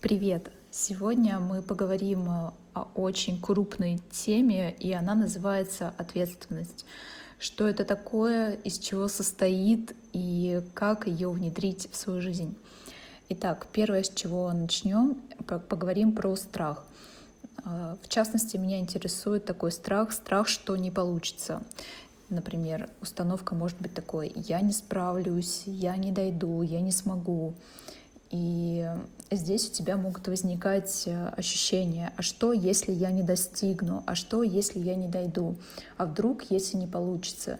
Привет! Сегодня мы поговорим э, о очень крупной теме, и она называется ответственность. Что это такое, из чего состоит и как ее внедрить в свою жизнь. Итак, первое, с чего начнем, поговорим про страх. Э, в частности, меня интересует такой страх, страх, что не получится. Например, установка может быть такой, я не справлюсь, я не дойду, я не смогу. И здесь у тебя могут возникать э, ощущения, а что, если я не достигну, а что, если я не дойду, а вдруг, если не получится.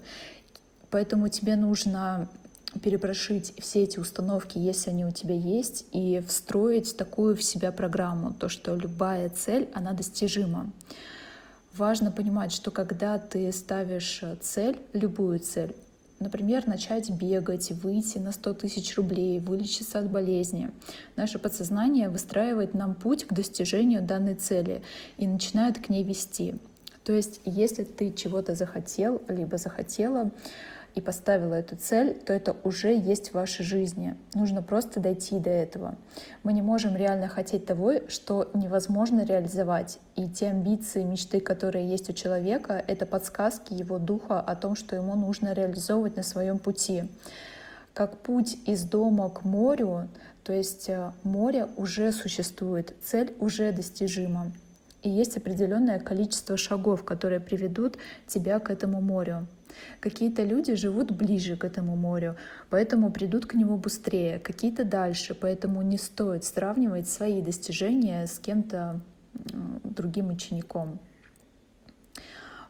Поэтому тебе нужно перепрошить все эти установки, если они у тебя есть, и встроить такую в себя программу, то, что любая цель, она достижима. Важно понимать, что когда ты ставишь цель, любую цель, Например, начать бегать, выйти на 100 тысяч рублей, вылечиться от болезни. Наше подсознание выстраивает нам путь к достижению данной цели и начинает к ней вести. То есть, если ты чего-то захотел, либо захотела, и поставила эту цель, то это уже есть в вашей жизни. Нужно просто дойти до этого. Мы не можем реально хотеть того, что невозможно реализовать. И те амбиции, мечты, которые есть у человека, это подсказки его духа о том, что ему нужно реализовывать на своем пути. Как путь из дома к морю, то есть э, море уже существует, цель уже достижима. И есть определенное количество шагов, которые приведут тебя к этому морю. Какие-то люди живут ближе к этому морю, поэтому придут к нему быстрее, какие-то дальше, поэтому не стоит сравнивать свои достижения с кем-то другим учеником.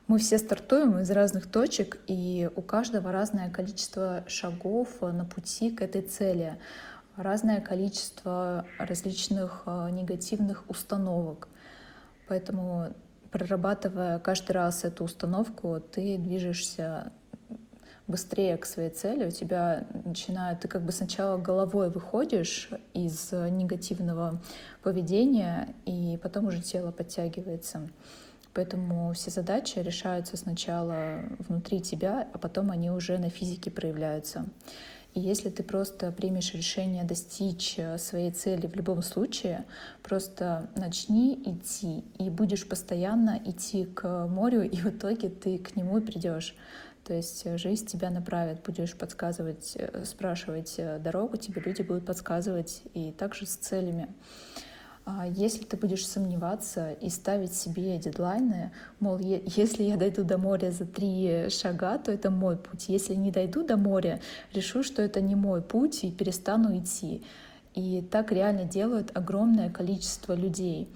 Мы все стартуем из разных точек, и у каждого разное количество шагов на пути к этой цели, разное количество различных а, негативных установок. Поэтому прорабатывая каждый раз эту установку, ты движешься быстрее к своей цели, у тебя начинает, ты как бы сначала головой выходишь из негативного поведения, и потом уже тело подтягивается. Поэтому все задачи решаются сначала внутри тебя, а потом они уже на физике проявляются. И если ты просто примешь решение достичь э, своей цели в любом случае, просто начни идти и будешь постоянно идти к морю, и в итоге ты к нему придешь. То есть э, жизнь тебя направит, будешь подсказывать, э, спрашивать дорогу, тебе люди будут подсказывать, и также с целями. А если ты будешь сомневаться и ставить себе дедлайны, мол, если я дойду до моря за три шага, то это мой путь. Если не дойду до моря, решу, что это не мой путь и перестану идти. И так реально делают огромное количество людей.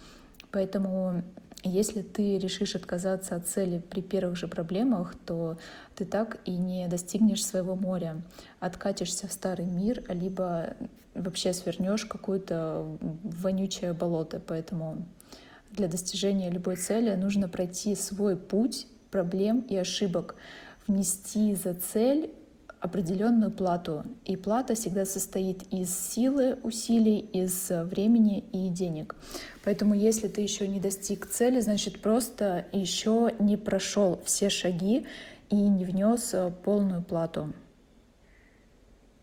Поэтому если ты решишь отказаться от цели при первых же проблемах, то ты так и не достигнешь своего моря. Откатишься в старый мир, либо вообще свернешь какое-то вонючее болото. Поэтому для достижения любой цели нужно пройти свой путь проблем и ошибок, внести за цель определенную плату. И плата всегда состоит из силы, усилий, из времени и денег. Поэтому если ты еще не достиг цели, значит просто еще не прошел все шаги и не внес полную плату.